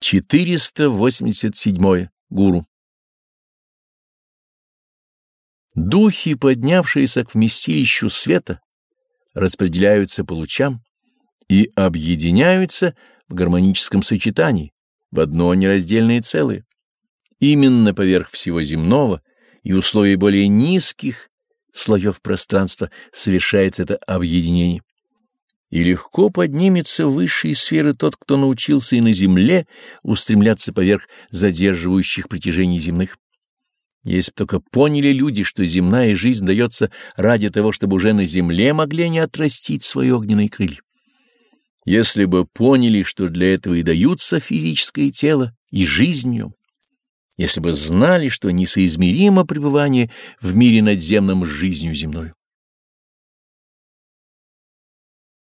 487. Гуру. Духи, поднявшиеся к вместилищу света, распределяются по лучам и объединяются в гармоническом сочетании, в одно нераздельное целое. Именно поверх всего земного и условий более низких слоев пространства совершается это объединение и легко поднимется в высшие сферы тот, кто научился и на земле устремляться поверх задерживающих притяжений земных. Если бы только поняли люди, что земная жизнь дается ради того, чтобы уже на земле могли они отрастить свои огненные крылья. Если бы поняли, что для этого и даются физическое тело и жизнь в нем, если бы знали, что несоизмеримо пребывание в мире надземном с жизнью земной.